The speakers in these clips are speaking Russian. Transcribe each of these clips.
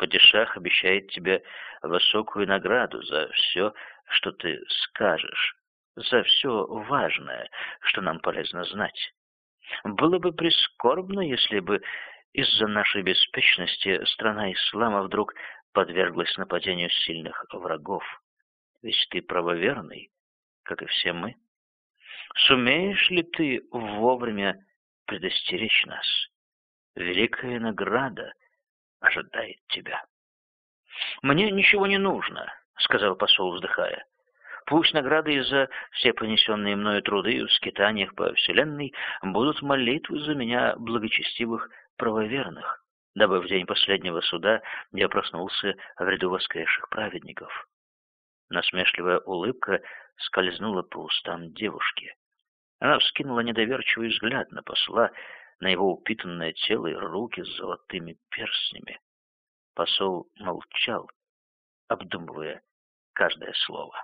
Падишах обещает тебе высокую награду за все, что ты скажешь, за все важное, что нам полезно знать. Было бы прискорбно, если бы из-за нашей беспечности страна ислама вдруг подверглась нападению сильных врагов. Ведь ты правоверный, как и все мы. Сумеешь ли ты вовремя предостеречь нас? Великая награда ожидает тебя. «Мне ничего не нужно», — сказал посол, вздыхая. «Пусть награды за все понесенные мною труды в скитаниях по вселенной будут молитвы за меня благочестивых правоверных, дабы в день последнего суда я проснулся в ряду воскресших праведников». Насмешливая улыбка скользнула по устам девушки. Она вскинула недоверчивый взгляд на посла, на его упитанное тело и руки с золотыми перстнями. Посол молчал, обдумывая каждое слово.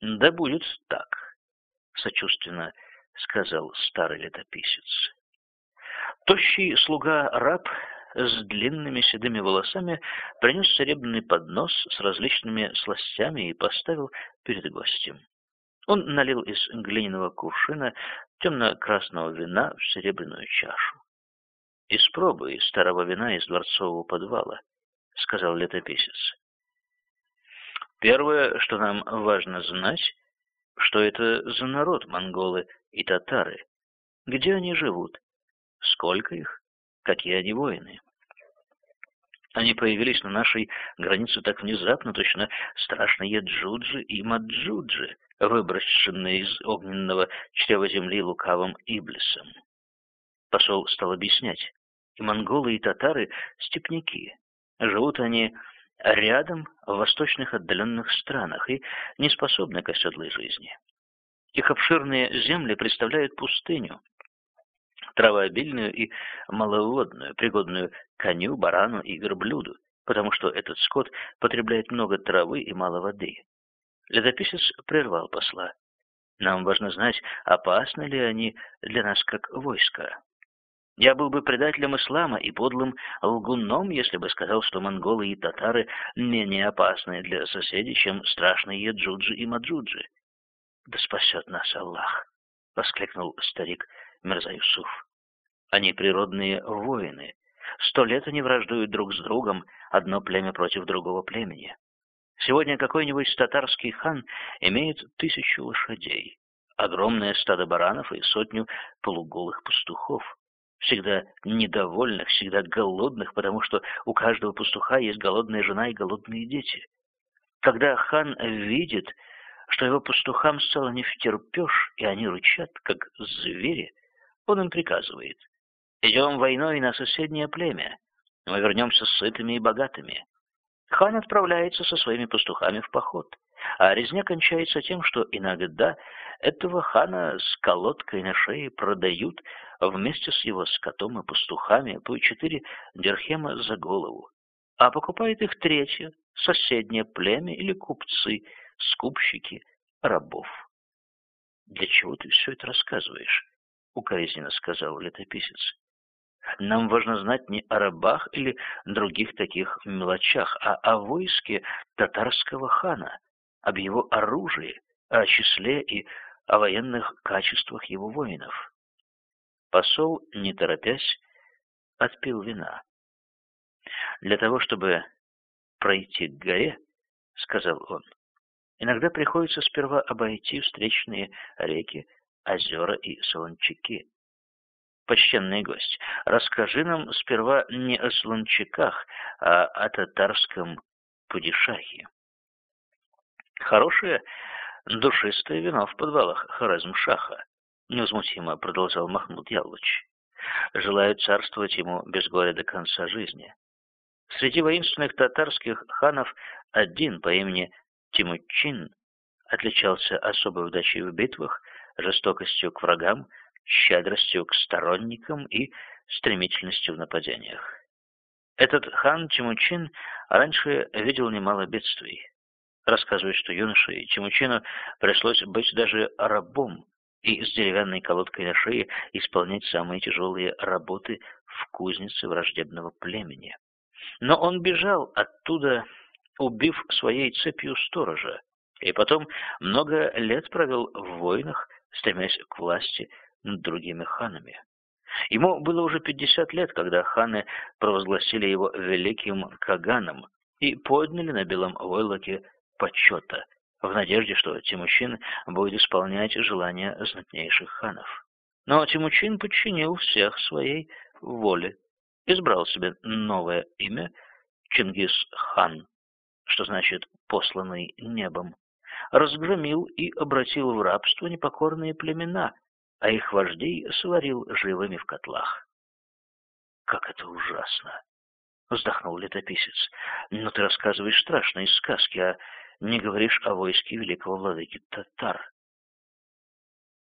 «Да будет так», — сочувственно сказал старый летописец. Тощий слуга-раб с длинными седыми волосами принес серебряный поднос с различными сластями и поставил перед гостем. Он налил из глиняного кувшина темно-красного вина в серебряную чашу. «Испробуй старого вина из дворцового подвала», — сказал летописец. «Первое, что нам важно знать, что это за народ монголы и татары, где они живут, сколько их, какие они воины». Они появились на нашей границе так внезапно, точно страшные Джуджи и Маджуджи, выброшенные из огненного чрева земли лукавым Иблисом. Посол стал объяснять. И монголы, и татары — степняки. Живут они рядом в восточных отдаленных странах и не способны к оседлой жизни. Их обширные земли представляют пустыню, травообильную и маловодную, пригодную коню, барану и верблюду, потому что этот скот потребляет много травы и мало воды. Летописец прервал посла. Нам важно знать, опасны ли они для нас как войско. Я был бы предателем ислама и подлым лгуном, если бы сказал, что монголы и татары менее опасны для соседей, чем страшные джуджи и маджуджи. «Да спасет нас Аллах!» — воскликнул старик Мирза Юсуф. «Они природные воины. Сто лет они враждуют друг с другом, одно племя против другого племени. Сегодня какой-нибудь татарский хан имеет тысячу лошадей, огромное стадо баранов и сотню полуголых пастухов. Всегда недовольных, всегда голодных, потому что у каждого пастуха есть голодная жена и голодные дети. Когда хан видит, что его пастухам стало не втерпешь, и они рычат, как звери, он им приказывает. «Идем войной на соседнее племя. Мы вернемся сытыми и богатыми. Хан отправляется со своими пастухами в поход, а резня кончается тем, что иногда этого хана с колодкой на шее продают вместе с его скотом и пастухами по четыре дирхема за голову, а покупает их третье, соседнее племя или купцы, скупщики рабов. «Для чего ты все это рассказываешь?» — укоризненно сказал летописец. Нам важно знать не о рабах или других таких мелочах, а о войске татарского хана, об его оружии, о числе и о военных качествах его воинов. Посол, не торопясь, отпил вина. Для того, чтобы пройти к горе, — сказал он, — иногда приходится сперва обойти встречные реки, озера и солончаки почтенный гость, расскажи нам сперва не о слончаках, а о татарском падишахе. Хорошее душистое вино в подвалах Хорезм-Шаха, невозмутимо продолжал Махмуд Ялович. Желаю царствовать ему без горя до конца жизни. Среди воинственных татарских ханов один по имени Тимучин отличался особой удачей в битвах, жестокостью к врагам, щедростью к сторонникам и стремительностью в нападениях. Этот хан Чемучин раньше видел немало бедствий. Рассказывает, что юноше Чемучину пришлось быть даже рабом и с деревянной колодкой на шее исполнять самые тяжелые работы в кузнице враждебного племени. Но он бежал оттуда, убив своей цепью сторожа, и потом много лет провел в войнах, стремясь к власти над другими ханами. Ему было уже 50 лет, когда ханы провозгласили его великим Каганом и подняли на белом войлоке почета, в надежде, что Тимучин будет исполнять желания знатнейших ханов. Но Тимучин подчинил всех своей воле, избрал себе новое имя Чингис-хан, что значит «посланный небом», разгромил и обратил в рабство непокорные племена, а их вождей сварил живыми в котлах. «Как это ужасно!» — вздохнул летописец. «Но ты рассказываешь страшные сказки, а не говоришь о войске великого владыки татар.